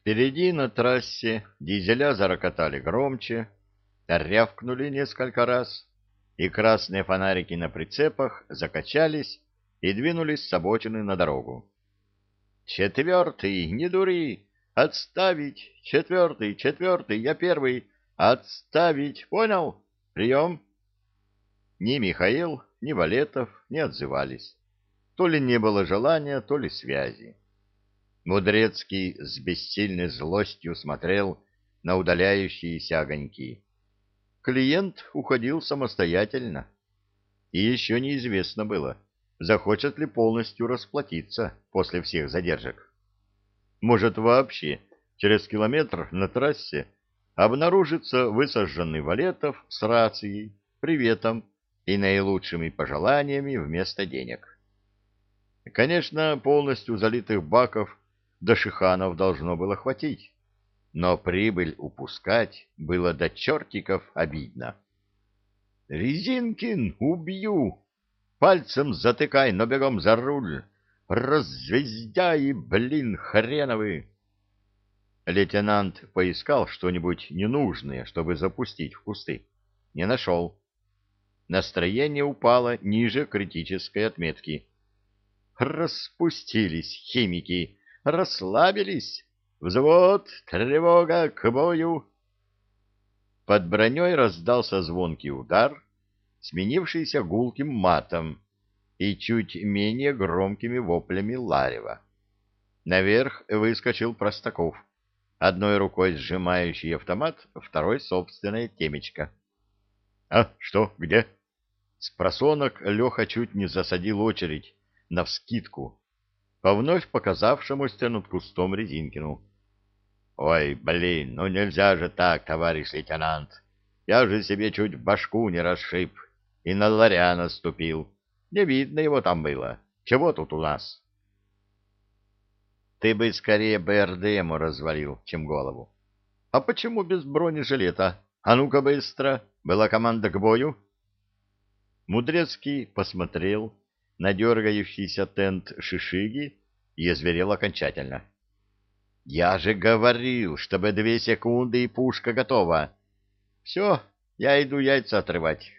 Впереди на трассе дизеля зарокотали громче, рявкнули несколько раз, и красные фонарики на прицепах закачались и двинулись с обочины на дорогу. «Четвертый, не дури! Отставить! Четвертый, четвертый, я первый! Отставить! Понял? Прием!» Ни Михаил, ни Валетов не отзывались. То ли не было желания, то ли связи. Мудрецкий с бессильной злостью смотрел на удаляющиеся огоньки. Клиент уходил самостоятельно. И еще неизвестно было, захочет ли полностью расплатиться после всех задержек. Может, вообще через километр на трассе обнаружится высаженный Валетов с рацией, приветом и наилучшими пожеланиями вместо денег. Конечно, полностью залитых баков до шиханов должно было хватить, но прибыль упускать было до чертиков обидно. «Резинкин, убью! Пальцем затыкай, но бегом за руль! Раззвездяй, блин, хреновы!» Лейтенант поискал что-нибудь ненужное, чтобы запустить в кусты. Не нашел. Настроение упало ниже критической отметки. Распустились химики, расслабились. Взвод, тревога, к бою. Под броней раздался звонкий удар, сменившийся гулким матом и чуть менее громкими воплями Ларева. Наверх выскочил Простаков, одной рукой сжимающий автомат, второй — собственная темечко. — А что, где? С просонок Леха чуть не засадил очередь навскидку по вновь показавшемуся над кустом Резинкину. «Ой, блин, ну нельзя же так, товарищ лейтенант! Я же себе чуть башку не расшиб и на ларя наступил. Не видно его там было. Чего тут у нас?» «Ты бы скорее БРДМу развалил, чем голову». «А почему без бронежилета? А ну-ка быстро! Была команда к бою?» Мудрецкий посмотрел на дергающийся тент шишиги и озверел окончательно. — Я же говорил, чтобы две секунды и пушка готова. — Все, я иду яйца отрывать.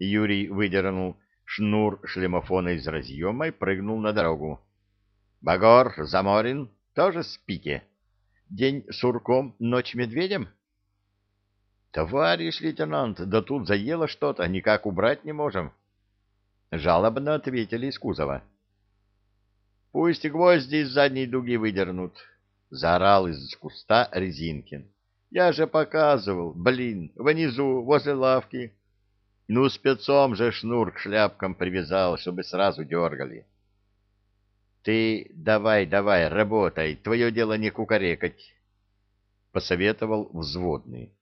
Юрий выдернул шнур шлемофона из разъема и прыгнул на дорогу. — Багор, Заморин, тоже спите? День сурком, ночь медведем? — Товарищ лейтенант, да тут заело что-то, никак убрать не можем. Жалобно ответили из кузова. Пусть гвозди из задней дуги выдернут, заорал из куста Резинкин. Я же показывал, блин, внизу, возле лавки. Ну, спецом же шнур к шляпкам привязал, чтобы сразу дергали. Ты давай, давай, работай, твое дело не кукарекать, — посоветовал взводный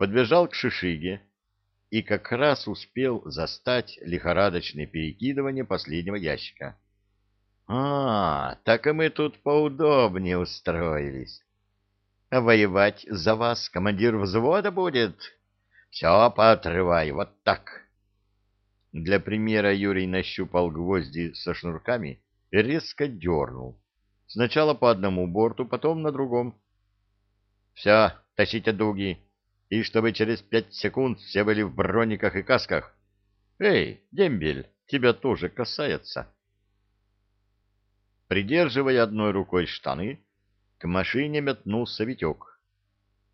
подбежал к Шишиге и как раз успел застать лихорадочное перекидывание последнего ящика. «А, так и мы тут поудобнее устроились. Воевать за вас командир взвода будет? Все поотрывай, вот так». Для примера Юрий нащупал гвозди со шнурками и резко дернул. Сначала по одному борту, потом на другом. «Все, тащите дуги» и чтобы через пять секунд все были в брониках и касках. Эй, дембель, тебя тоже касается. Придерживая одной рукой штаны, к машине метнулся Витек.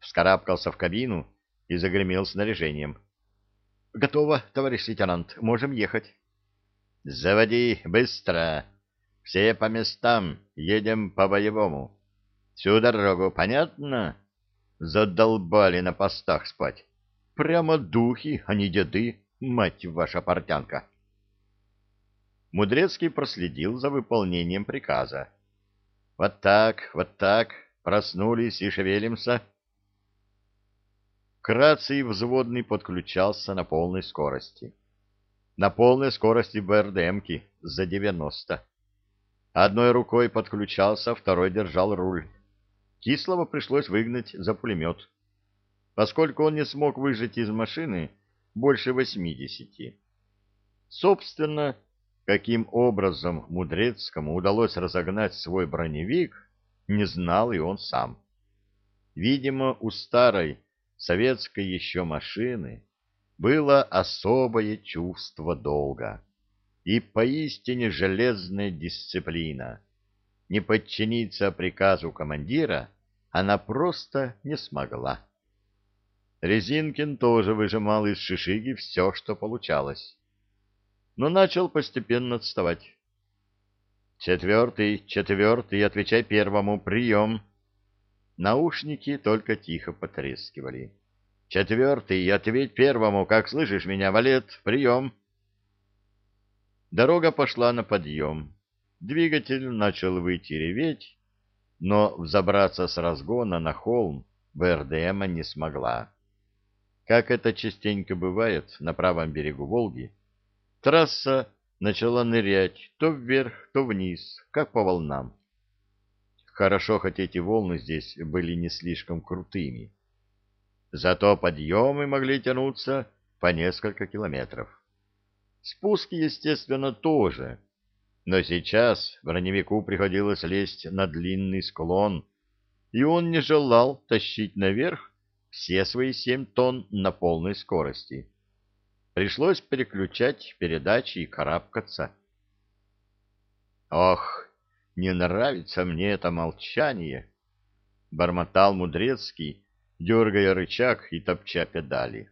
Вскарабкался в кабину и загремел снаряжением. — Готово, товарищ лейтенант, можем ехать. — Заводи, быстро! Все по местам, едем по-боевому. Всю дорогу, понятно? — Задолбали на постах спать. Прямо духи, а не деды, мать ваша портянка. Мудрецкий проследил за выполнением приказа. Вот так, вот так, проснулись и шевелимся. К рации взводный подключался на полной скорости. На полной скорости БРДМки за 90. Одной рукой подключался, второй держал руль. Кислого пришлось выгнать за пулемет, поскольку он не смог выжать из машины больше восьмидесяти. Собственно, каким образом Мудрецкому удалось разогнать свой броневик, не знал и он сам. Видимо, у старой советской еще машины было особое чувство долга и поистине железная дисциплина. Не подчиниться приказу командира она просто не смогла. Резинкин тоже выжимал из шишиги все, что получалось. Но начал постепенно отставать. «Четвертый, четвертый, отвечай первому, прием!» Наушники только тихо потрескивали. «Четвертый, ответь первому, как слышишь меня, валет, прием!» Дорога пошла на подъем. Двигатель начал выйти реветь, но взобраться с разгона на холм БРДМа не смогла. Как это частенько бывает на правом берегу Волги, трасса начала нырять то вверх, то вниз, как по волнам. Хорошо, хоть эти волны здесь были не слишком крутыми. Зато подъемы могли тянуться по несколько километров. Спуски, естественно, тоже. Но сейчас броневику приходилось лезть на длинный склон, и он не желал тащить наверх все свои семь тонн на полной скорости. Пришлось переключать передачи и карабкаться. «Ох, не нравится мне это молчание!» — бормотал Мудрецкий, дергая рычаг и топча педали.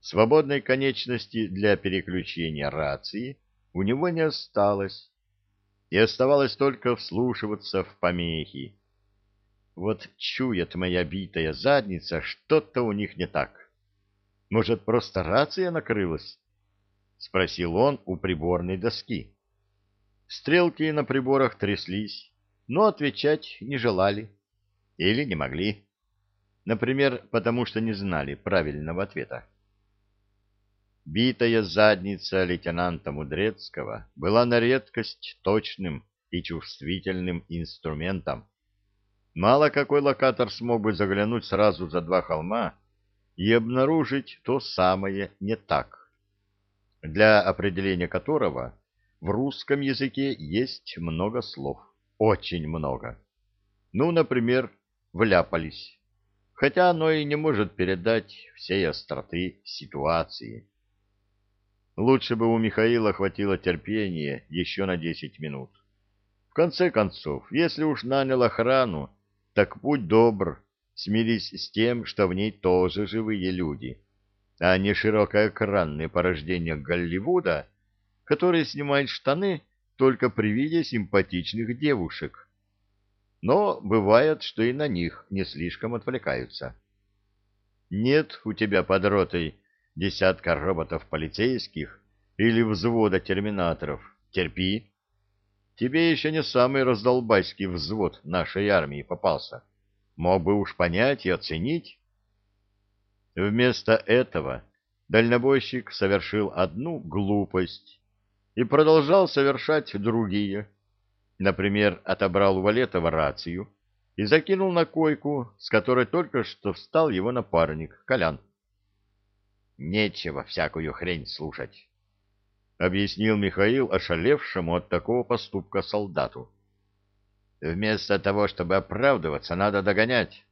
Свободной конечности для переключения рации у него не осталось, и оставалось только вслушиваться в помехи. Вот чует моя битая задница, что-то у них не так. Может, просто рация накрылась? — спросил он у приборной доски. Стрелки на приборах тряслись, но отвечать не желали. Или не могли. Например, потому что не знали правильного ответа. Битая задница лейтенанта Мудрецкого была на редкость точным и чувствительным инструментом, Мало какой локатор смог бы заглянуть сразу за два холма и обнаружить то самое не так, для определения которого в русском языке есть много слов, очень много. Ну, например, «вляпались», хотя оно и не может передать всей остроты ситуации. Лучше бы у Михаила хватило терпения еще на десять минут. В конце концов, если уж нанял охрану, так будь добр, смирись с тем, что в ней тоже живые люди, а не широкоэкранные порождения Голливуда, которые снимают штаны только при виде симпатичных девушек. Но бывает, что и на них не слишком отвлекаются. Нет у тебя под ротой десятка роботов-полицейских или взвода терминаторов. Терпи, Тебе еще не самый раздолбайский взвод нашей армии попался. Мог бы уж понять и оценить. Вместо этого дальнобойщик совершил одну глупость и продолжал совершать другие. Например, отобрал у Валетова рацию и закинул на койку, с которой только что встал его напарник, Колян. Нечего всякую хрень слушать. — объяснил Михаил ошалевшему от такого поступка солдату. «Вместо того, чтобы оправдываться, надо догонять.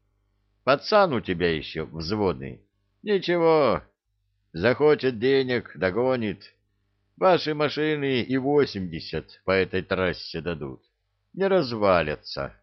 Пацан у тебя еще взводный. Ничего, захочет денег, догонит. Ваши машины и восемьдесят по этой трассе дадут. Не развалятся».